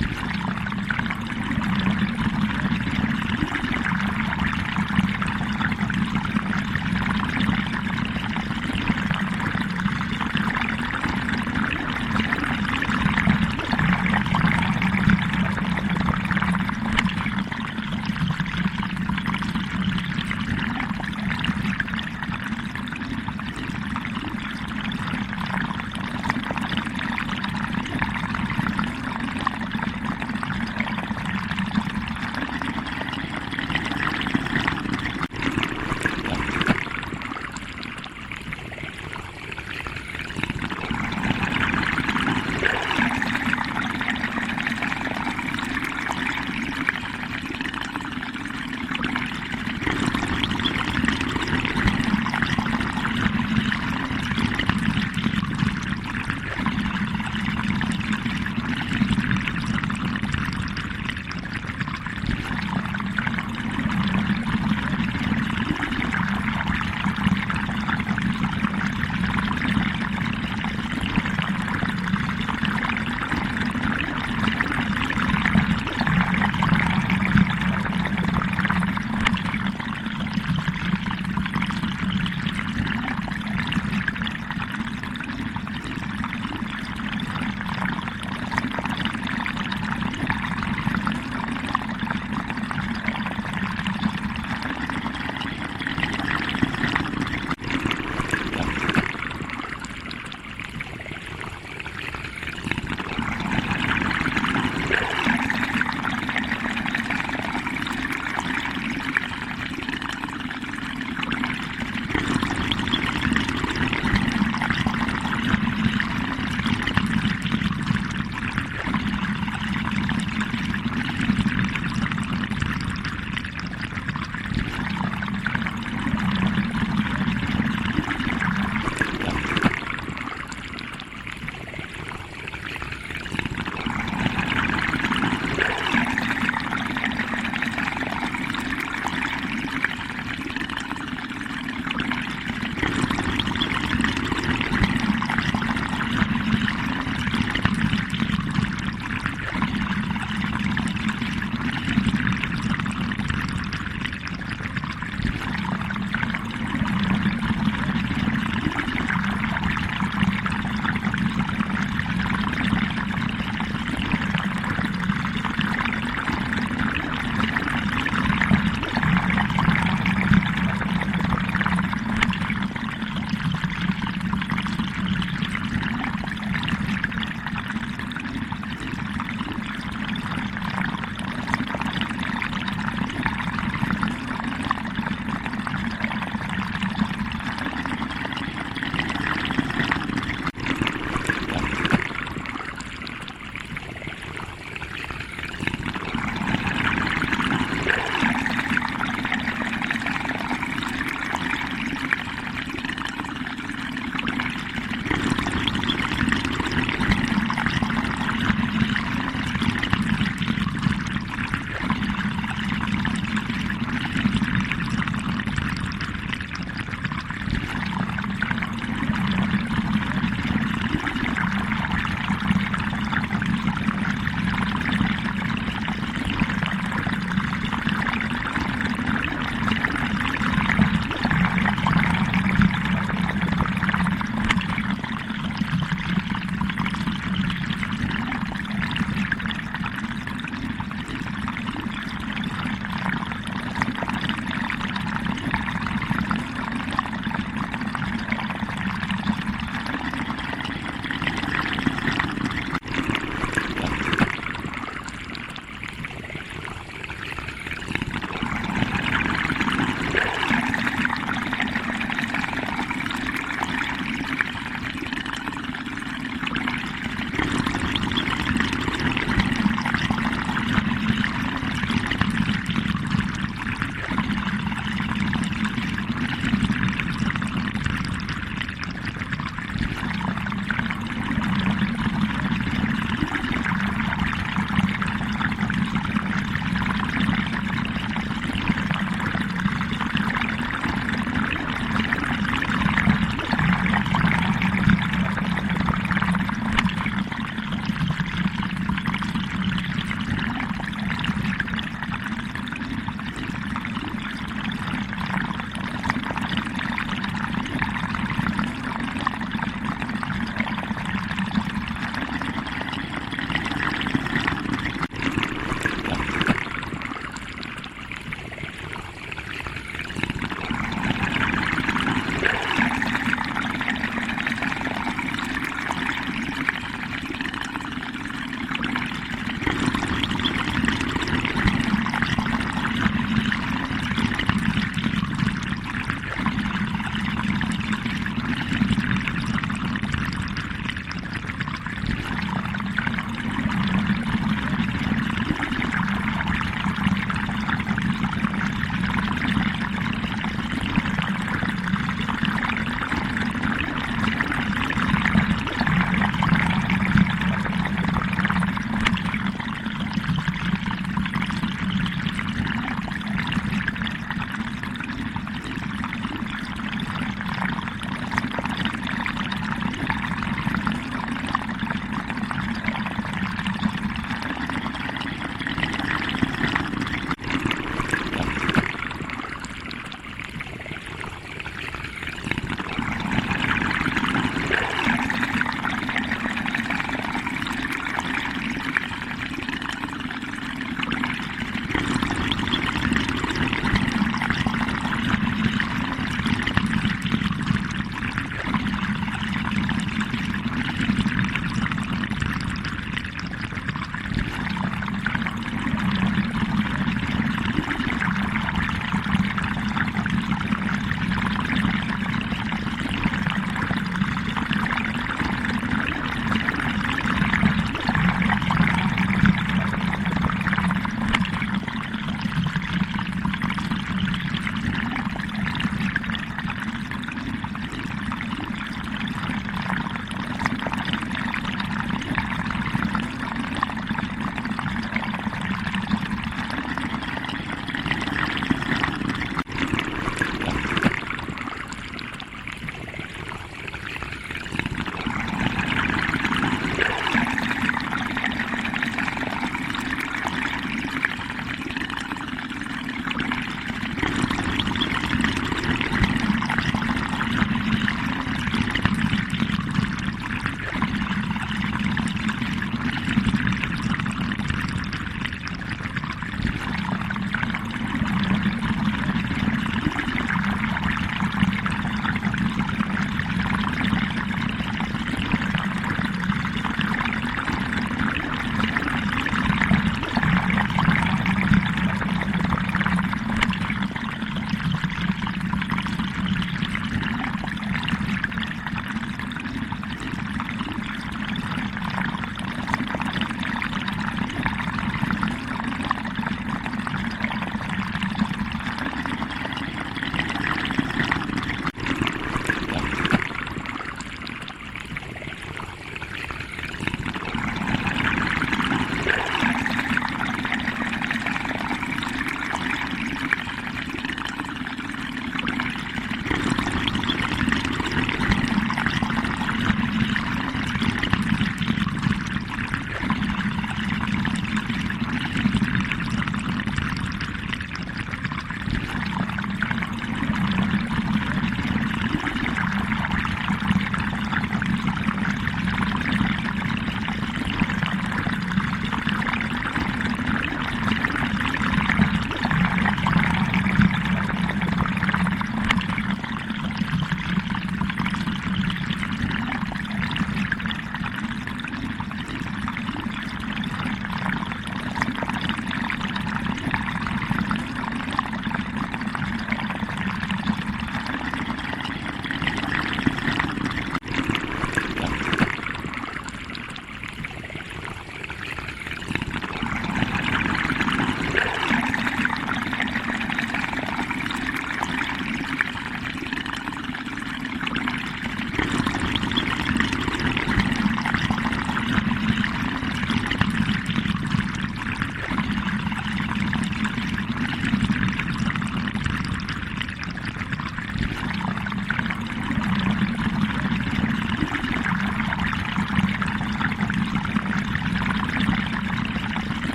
you